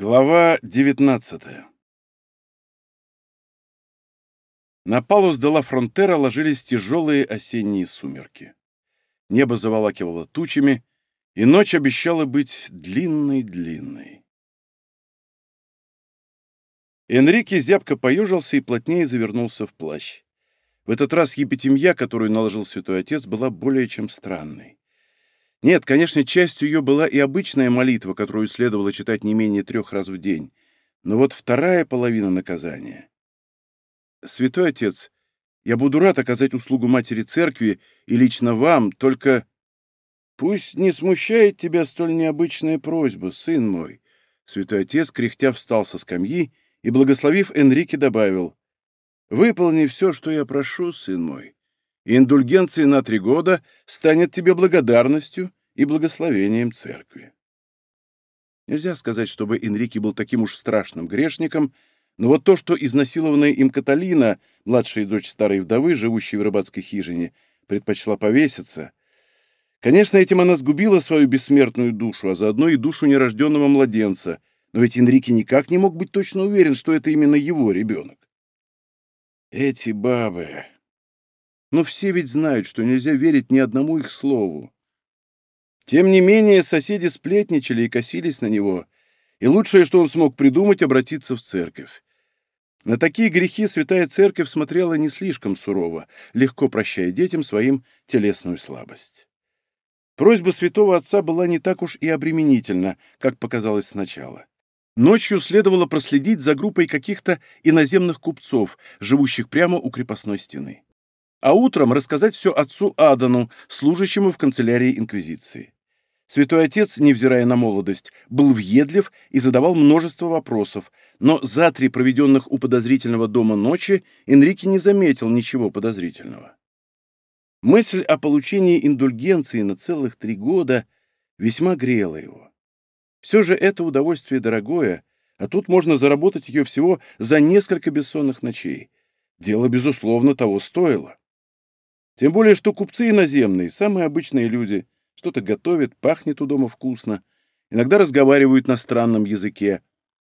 Глава 19 На палус де ла Фронтера ложились тяжелые осенние сумерки. Небо заволакивало тучами, и ночь обещала быть длинной-длинной. Энрике зябко поежился и плотнее завернулся в плащ. В этот раз епитемья, которую наложил святой отец, была более чем странной. Нет, конечно, частью ее была и обычная молитва, которую следовало читать не менее трех раз в день. Но вот вторая половина наказания. Святой Отец, я буду рад оказать услугу Матери Церкви и лично вам, только... Пусть не смущает тебя столь необычная просьба, сын мой. Святой Отец, кряхтя, встал со скамьи и, благословив Энрике, добавил, «Выполни все, что я прошу, сын мой, Индульгенция на три года станет тебе благодарностью и благословением церкви. Нельзя сказать, чтобы Энрике был таким уж страшным грешником, но вот то, что изнасилованная им Каталина, младшая дочь старой вдовы, живущей в рыбацкой хижине, предпочла повеситься, конечно, этим она сгубила свою бессмертную душу, а заодно и душу нерожденного младенца, но ведь Энрике никак не мог быть точно уверен, что это именно его ребенок. Эти бабы... Но все ведь знают, что нельзя верить ни одному их слову. Тем не менее, соседи сплетничали и косились на него, и лучшее, что он смог придумать, обратиться в церковь. На такие грехи святая церковь смотрела не слишком сурово, легко прощая детям своим телесную слабость. Просьба святого отца была не так уж и обременительна, как показалось сначала. Ночью следовало проследить за группой каких-то иноземных купцов, живущих прямо у крепостной стены а утром рассказать все отцу Адану, служащему в канцелярии Инквизиции. Святой Отец, невзирая на молодость, был въедлив и задавал множество вопросов, но за три проведенных у подозрительного дома ночи Энрике не заметил ничего подозрительного. Мысль о получении индульгенции на целых три года весьма грела его. Все же это удовольствие дорогое, а тут можно заработать ее всего за несколько бессонных ночей. Дело, безусловно, того стоило. Тем более, что купцы иноземные, самые обычные люди, что-то готовят, пахнет у дома вкусно, иногда разговаривают на странном языке,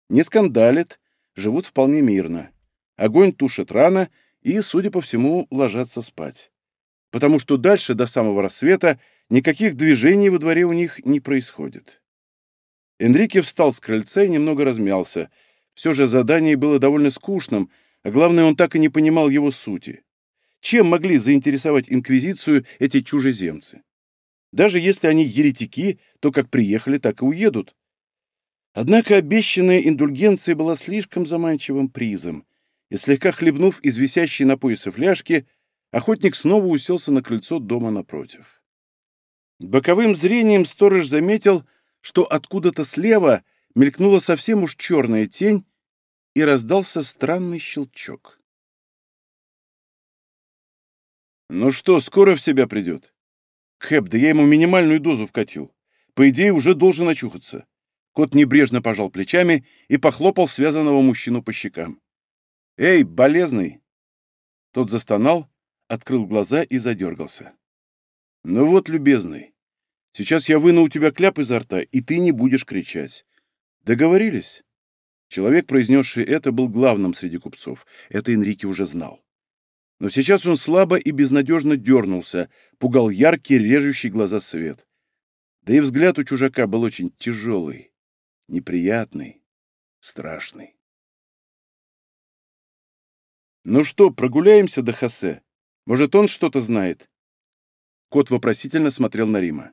не скандалят, живут вполне мирно. Огонь тушат рано и, судя по всему, ложатся спать. Потому что дальше, до самого рассвета, никаких движений во дворе у них не происходит. Энрике встал с крыльца и немного размялся. Все же задание было довольно скучным, а главное, он так и не понимал его сути. Чем могли заинтересовать инквизицию эти чужеземцы? Даже если они еретики, то как приехали, так и уедут. Однако обещанная индульгенция была слишком заманчивым призом, и слегка хлебнув из висящей на поясе фляжки, охотник снова уселся на крыльцо дома напротив. Боковым зрением сторож заметил, что откуда-то слева мелькнула совсем уж черная тень, и раздался странный щелчок. «Ну что, скоро в себя придет?» «Хэп, да я ему минимальную дозу вкатил. По идее, уже должен очухаться». Кот небрежно пожал плечами и похлопал связанного мужчину по щекам. «Эй, болезный!» Тот застонал, открыл глаза и задергался. «Ну вот, любезный, сейчас я выну у тебя кляп изо рта, и ты не будешь кричать. Договорились?» Человек, произнесший это, был главным среди купцов. Это Энрике уже знал. Но сейчас он слабо и безнадежно дернулся, пугал яркий, режущий глаза свет. Да и взгляд у чужака был очень тяжелый, неприятный, страшный. «Ну что, прогуляемся до Хосе? Может, он что-то знает?» Кот вопросительно смотрел на Рима.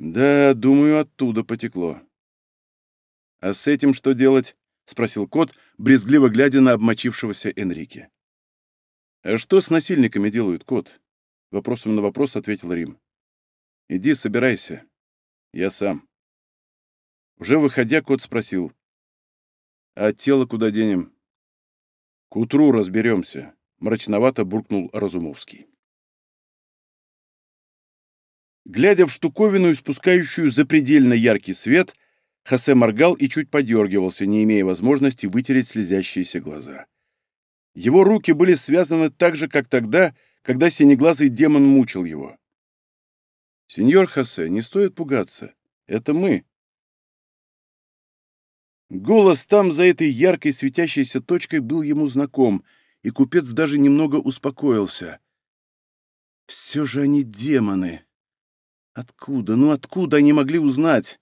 «Да, думаю, оттуда потекло». «А с этим что делать?» — спросил кот, брезгливо глядя на обмочившегося Энрике. «А что с насильниками делают, кот?» Вопросом на вопрос ответил Рим. «Иди, собирайся. Я сам». Уже выходя, кот спросил. «А тело куда денем?» «К утру разберемся», — мрачновато буркнул Разумовский. Глядя в штуковину, испускающую запредельно яркий свет, Хосе моргал и чуть подергивался, не имея возможности вытереть слезящиеся глаза. Его руки были связаны так же, как тогда, когда синеглазый демон мучил его. «Сеньор Хосе, не стоит пугаться. Это мы». Голос там, за этой яркой светящейся точкой, был ему знаком, и купец даже немного успокоился. Все же они демоны. Откуда, ну откуда они могли узнать?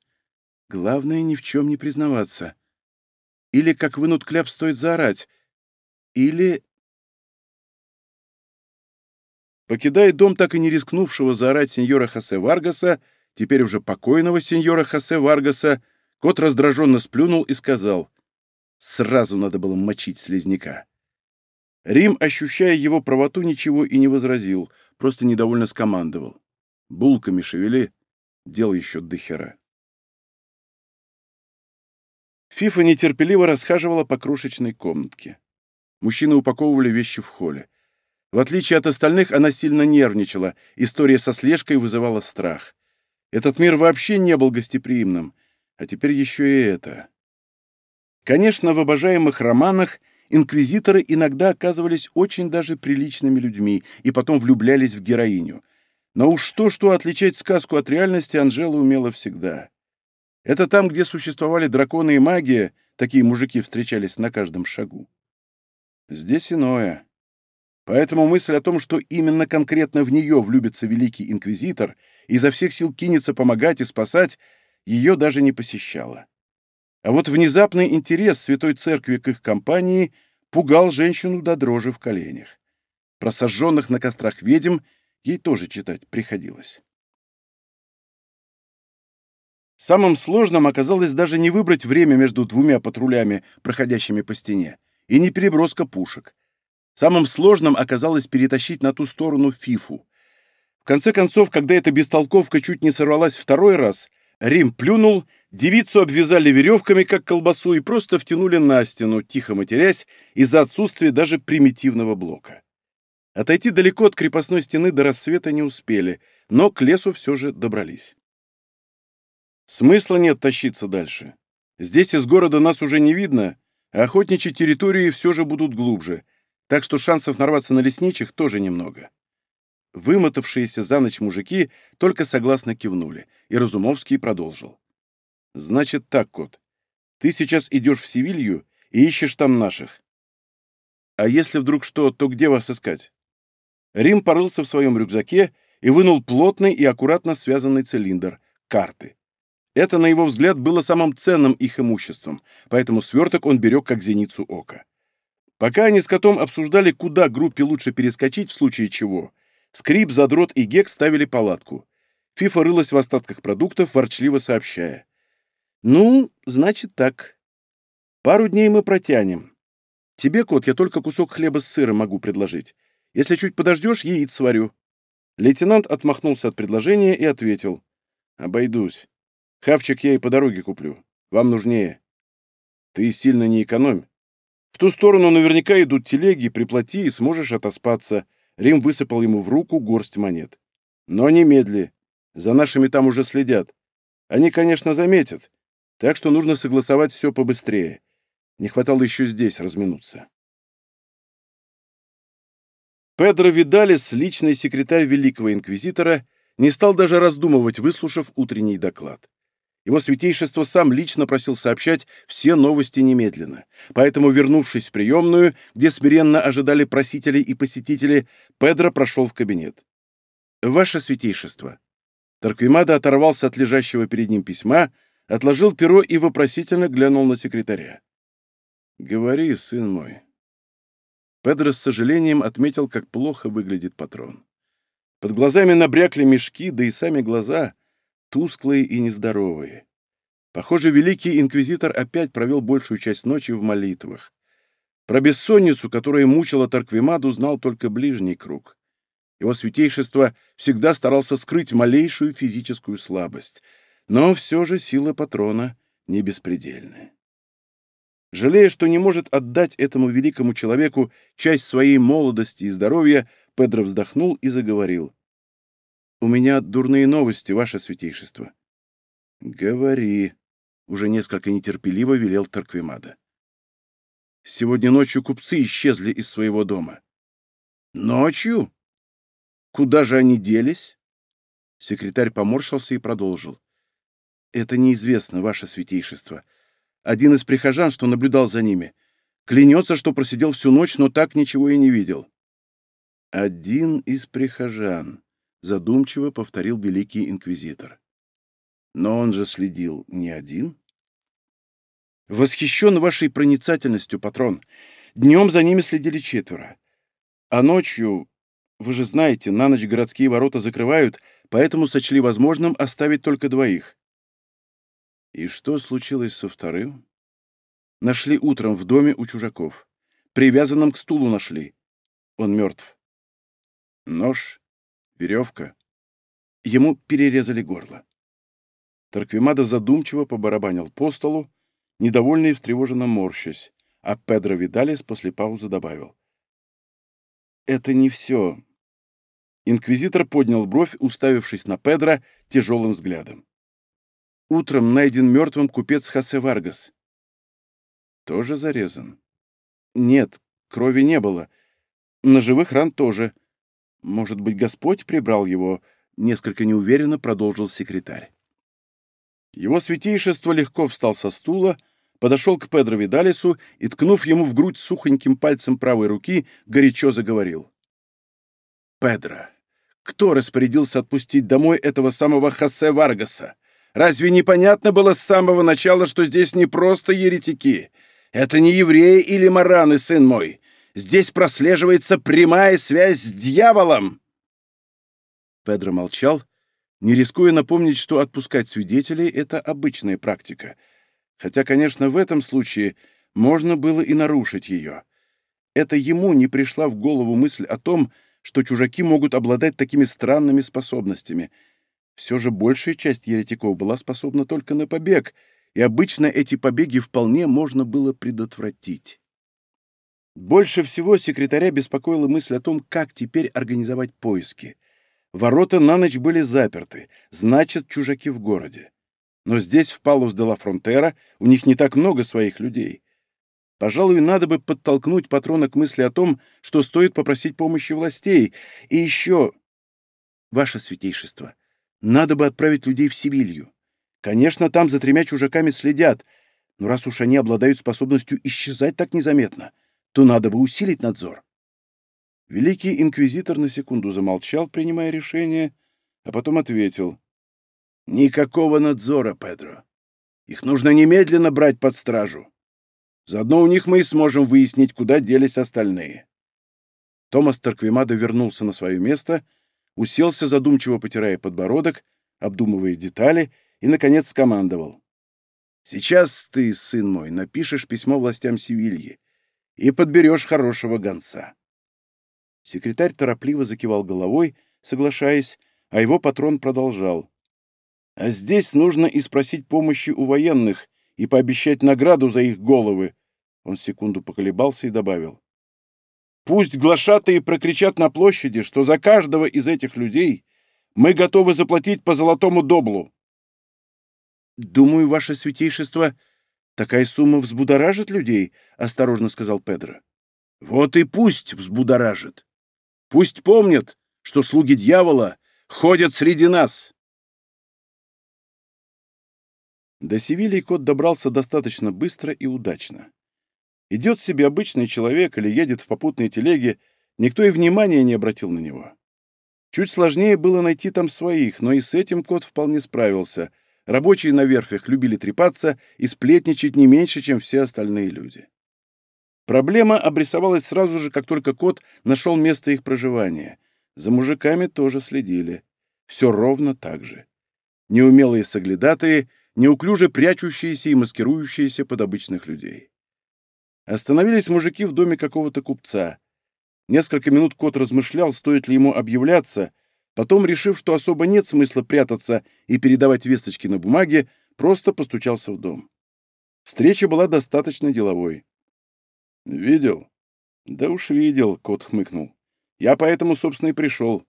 Главное, ни в чем не признаваться. Или, как вынут кляп, стоит заорать. Или... Покидая дом так и не рискнувшего заорать сеньора Хосе Варгаса, теперь уже покойного сеньора Хосе Варгаса, кот раздраженно сплюнул и сказал, «Сразу надо было мочить слизняка». Рим, ощущая его правоту, ничего и не возразил, просто недовольно скомандовал. «Булками шевели, дел еще дохера». Фифа нетерпеливо расхаживала по крошечной комнатке. Мужчины упаковывали вещи в холле. В отличие от остальных, она сильно нервничала, история со слежкой вызывала страх. Этот мир вообще не был гостеприимным, а теперь еще и это. Конечно, в обожаемых романах инквизиторы иногда оказывались очень даже приличными людьми и потом влюблялись в героиню. Но уж то, что отличать сказку от реальности, Анжела умела всегда. Это там, где существовали драконы и магия, такие мужики встречались на каждом шагу. Здесь иное. Поэтому мысль о том, что именно конкретно в нее влюбится великий инквизитор изо всех сил кинется помогать и спасать, ее даже не посещала. А вот внезапный интерес Святой Церкви к их компании пугал женщину до дрожи в коленях. Про сожженных на кострах ведьм ей тоже читать приходилось. Самым сложным оказалось даже не выбрать время между двумя патрулями, проходящими по стене, и не переброска пушек. Самым сложным оказалось перетащить на ту сторону фифу. В конце концов, когда эта бестолковка чуть не сорвалась второй раз, Рим плюнул, девицу обвязали веревками, как колбасу, и просто втянули на стену, тихо матерясь, из-за отсутствия даже примитивного блока. Отойти далеко от крепостной стены до рассвета не успели, но к лесу все же добрались. Смысла нет тащиться дальше. Здесь из города нас уже не видно, охотничьи территории все же будут глубже, так что шансов нарваться на лесничих тоже немного. Вымотавшиеся за ночь мужики только согласно кивнули, и Разумовский продолжил. «Значит так, кот, ты сейчас идешь в Севилью и ищешь там наших. А если вдруг что, то где вас искать?» Рим порылся в своем рюкзаке и вынул плотный и аккуратно связанный цилиндр — карты. Это, на его взгляд, было самым ценным их имуществом, поэтому сверток он берег как зеницу ока. Пока они с котом обсуждали, куда группе лучше перескочить в случае чего, Скрип, Задрот и Гек ставили палатку. Фифа рылась в остатках продуктов, ворчливо сообщая. «Ну, значит так. Пару дней мы протянем. Тебе, кот, я только кусок хлеба с сыром могу предложить. Если чуть подождешь, яиц сварю». Лейтенант отмахнулся от предложения и ответил. «Обойдусь. Хавчик я и по дороге куплю. Вам нужнее. Ты сильно не экономь. В ту сторону наверняка идут телеги, приплати и сможешь отоспаться. Рим высыпал ему в руку горсть монет. Но немедли. За нашими там уже следят. Они, конечно, заметят. Так что нужно согласовать все побыстрее. Не хватало еще здесь разминуться. Педро Видалис, личный секретарь великого инквизитора, не стал даже раздумывать, выслушав утренний доклад. Его святейшество сам лично просил сообщать все новости немедленно. Поэтому, вернувшись в приемную, где смиренно ожидали просители и посетители, Педро прошел в кабинет. «Ваше святейшество». Тарквимада оторвался от лежащего перед ним письма, отложил перо и вопросительно глянул на секретаря. «Говори, сын мой». Педро с сожалением отметил, как плохо выглядит патрон. Под глазами набрякли мешки, да и сами глаза — тусклые и нездоровые. Похоже, великий инквизитор опять провел большую часть ночи в молитвах. Про бессонницу, которая мучила Тарквимаду, знал только ближний круг. Его святейшество всегда старался скрыть малейшую физическую слабость, но все же сила патрона не беспредельная. Жалея, что не может отдать этому великому человеку часть своей молодости и здоровья, Педро вздохнул и заговорил. «У меня дурные новости, ваше святейшество». «Говори», — уже несколько нетерпеливо велел Тарквимада. «Сегодня ночью купцы исчезли из своего дома». «Ночью? Куда же они делись?» Секретарь поморщился и продолжил. «Это неизвестно, ваше святейшество. один из прихожан, что наблюдал за ними. Клянется, что просидел всю ночь, но так ничего и не видел. «Один из прихожан», — задумчиво повторил великий инквизитор. «Но он же следил не один?» «Восхищен вашей проницательностью, патрон. Днем за ними следили четверо. А ночью, вы же знаете, на ночь городские ворота закрывают, поэтому сочли возможным оставить только двоих». «И что случилось со вторым?» «Нашли утром в доме у чужаков. Привязанным к стулу нашли. Он мертв». Нож, веревка. Ему перерезали горло. Тарквимада задумчиво побарабанил по столу, недовольный и встревоженно морщась, а Педро Видалес после паузы добавил. «Это не все». Инквизитор поднял бровь, уставившись на Педро тяжелым взглядом. Утром найден мертвым купец Хосе Варгас. Тоже зарезан? Нет, крови не было. Ножевых ран тоже. Может быть, Господь прибрал его?» — несколько неуверенно продолжил секретарь. Его святейшество легко встал со стула, подошел к Педро Видалису и, ткнув ему в грудь сухоньким пальцем правой руки, горячо заговорил. «Педро, кто распорядился отпустить домой этого самого Хосе Варгаса? Разве непонятно было с самого начала, что здесь не просто еретики? Это не евреи или мараны, сын мой. Здесь прослеживается прямая связь с дьяволом!» Педро молчал, не рискуя напомнить, что отпускать свидетелей — это обычная практика. Хотя, конечно, в этом случае можно было и нарушить ее. Это ему не пришла в голову мысль о том, что чужаки могут обладать такими странными способностями. Все же большая часть еретиков была способна только на побег, и обычно эти побеги вполне можно было предотвратить. Больше всего секретаря беспокоила мысль о том, как теперь организовать поиски. Ворота на ночь были заперты, значит, чужаки в городе. Но здесь, в Палус де ла Фронтера, у них не так много своих людей. Пожалуй, надо бы подтолкнуть патрона к мысли о том, что стоит попросить помощи властей. И еще... Ваше святейшество, надо бы отправить людей в Севилью. Конечно, там за тремя чужаками следят, но раз уж они обладают способностью исчезать так незаметно, то надо бы усилить надзор. Великий инквизитор на секунду замолчал, принимая решение, а потом ответил. «Никакого надзора, Педро. Их нужно немедленно брать под стражу. Заодно у них мы и сможем выяснить, куда делись остальные». Томас Тарквимадо вернулся на свое место, уселся, задумчиво потирая подбородок, обдумывая детали, и, наконец, скомандовал. «Сейчас ты, сын мой, напишешь письмо властям Севильи и подберешь хорошего гонца». Секретарь торопливо закивал головой, соглашаясь, а его патрон продолжал. «А здесь нужно и спросить помощи у военных и пообещать награду за их головы». Он секунду поколебался и добавил. «Пусть глашатые прокричат на площади, что за каждого из этих людей мы готовы заплатить по золотому доблу». «Думаю, ваше святейшество, «Такая сумма взбудоражит людей», — осторожно сказал Педро. «Вот и пусть взбудоражит. Пусть помнят, что слуги дьявола ходят среди нас». До Севильи кот добрался достаточно быстро и удачно. Идет себе обычный человек или едет в попутной телеге, никто и внимания не обратил на него. Чуть сложнее было найти там своих, но и с этим кот вполне справился — Рабочие на верфях любили трепаться и сплетничать не меньше, чем все остальные люди. Проблема обрисовалась сразу же, как только кот нашел место их проживания. За мужиками тоже следили. Все ровно так же. Неумелые соглядатые, неуклюже прячущиеся и маскирующиеся под обычных людей. Остановились мужики в доме какого-то купца. Несколько минут кот размышлял, стоит ли ему объявляться, Потом, решив, что особо нет смысла прятаться и передавать весточки на бумаге, просто постучался в дом. Встреча была достаточно деловой. «Видел?» «Да уж видел», — кот хмыкнул. «Я поэтому, собственно, и пришел.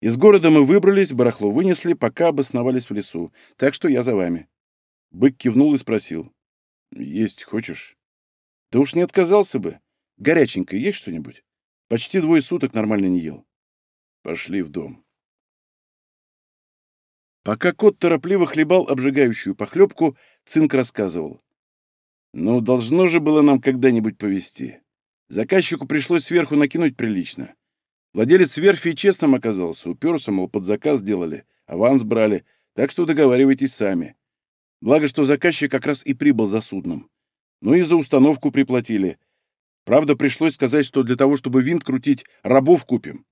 Из города мы выбрались, барахло вынесли, пока обосновались в лесу. Так что я за вами». Бык кивнул и спросил. «Есть хочешь?» «Да уж не отказался бы. Горяченькое есть что-нибудь? Почти двое суток нормально не ел». «Пошли в дом». Пока кот торопливо хлебал обжигающую похлебку, Цинк рассказывал. Ну, должно же было нам когда-нибудь повезти. Заказчику пришлось сверху накинуть прилично. Владелец верфи честным оказался, уперся, мол, под заказ делали, аванс брали, так что договаривайтесь сами. Благо, что заказчик как раз и прибыл за судном. Ну и за установку приплатили. Правда, пришлось сказать, что для того, чтобы винт крутить, рабов купим.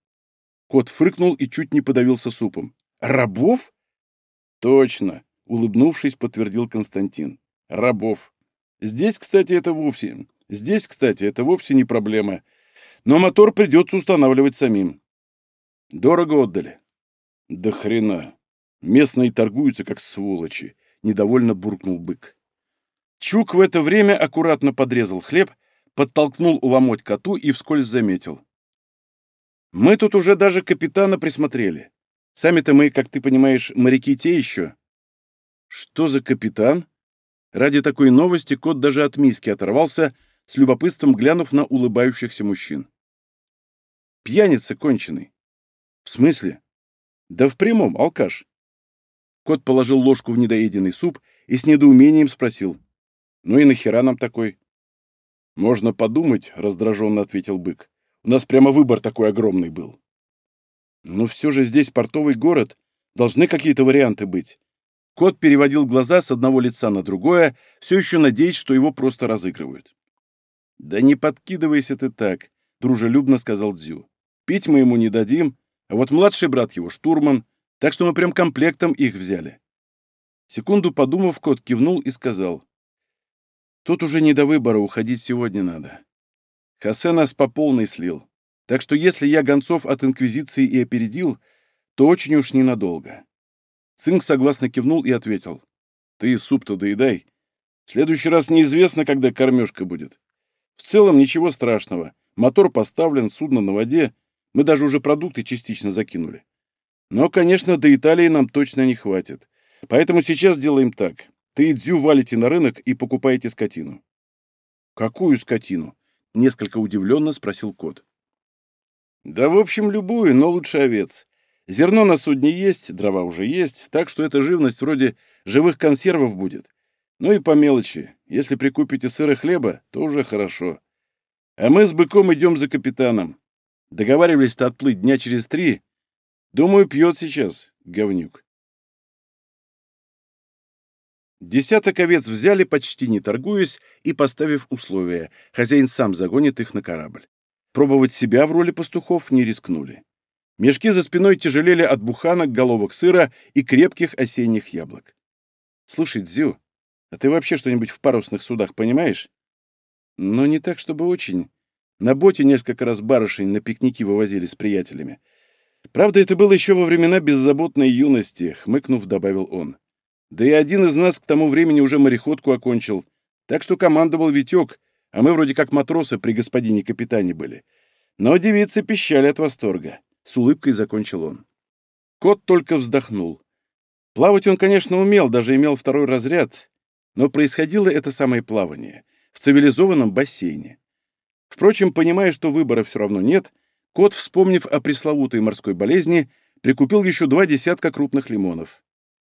Кот фрыкнул и чуть не подавился супом. «Рабов?» «Точно», — улыбнувшись, подтвердил Константин. «Рабов. Здесь, кстати, это вовсе... Здесь, кстати, это вовсе не проблема. Но мотор придется устанавливать самим. Дорого отдали. Да хрена. Местные торгуются, как сволочи, — недовольно буркнул бык. Чук в это время аккуратно подрезал хлеб, подтолкнул ломоть коту и вскользь заметил. «Мы тут уже даже капитана присмотрели. Сами-то мы, как ты понимаешь, моряки те еще». «Что за капитан?» Ради такой новости кот даже от миски оторвался, с любопытством глянув на улыбающихся мужчин. «Пьяница конченый». «В смысле?» «Да в прямом, алкаш». Кот положил ложку в недоеденный суп и с недоумением спросил. «Ну и нахера нам такой?» «Можно подумать», — раздраженно ответил бык. «У нас прямо выбор такой огромный был». «Но все же здесь портовый город. Должны какие-то варианты быть. Кот переводил глаза с одного лица на другое, все еще надеясь, что его просто разыгрывают. «Да не подкидывайся ты так», — дружелюбно сказал Дзю. «Пить мы ему не дадим, а вот младший брат его штурман, так что мы прям комплектом их взяли». Секунду подумав, кот кивнул и сказал. «Тут уже не до выбора, уходить сегодня надо. Хосе нас по полной слил, так что если я гонцов от Инквизиции и опередил, то очень уж ненадолго. Цинк согласно кивнул и ответил. «Ты суп-то доедай. В следующий раз неизвестно, когда кормежка будет. В целом ничего страшного. Мотор поставлен, судно на воде. Мы даже уже продукты частично закинули. Но, конечно, до Италии нам точно не хватит. Поэтому сейчас делаем так. Ты и Дзю валите на рынок и покупаете скотину». «Какую скотину?» — несколько удивленно спросил кот. «Да, в общем, любую, но лучше овец. Зерно на судне есть, дрова уже есть, так что эта живность вроде живых консервов будет. Ну и по мелочи. Если прикупите сыра хлеба, то уже хорошо. А мы с быком идем за капитаном. Договаривались-то отплыть дня через три. Думаю, пьет сейчас, говнюк. Десяток овец взяли, почти не торгуясь, и поставив условия. Хозяин сам загонит их на корабль. Пробовать себя в роли пастухов не рискнули. Мешки за спиной тяжелели от буханок, головок сыра и крепких осенних яблок. «Слушай, Дзю, а ты вообще что-нибудь в парусных судах понимаешь?» «Но не так, чтобы очень. На боте несколько раз барышень на пикники вывозили с приятелями. Правда, это было еще во времена беззаботной юности», — хмыкнув, добавил он. «Да и один из нас к тому времени уже мореходку окончил, так что командовал Витек, а мы вроде как матросы при господине капитане были. Но девицы пищали от восторга. С улыбкой закончил он. Кот только вздохнул. Плавать он, конечно, умел, даже имел второй разряд, но происходило это самое плавание в цивилизованном бассейне. Впрочем, понимая, что выбора все равно нет, кот, вспомнив о пресловутой морской болезни, прикупил еще два десятка крупных лимонов.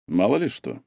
Мало ли что.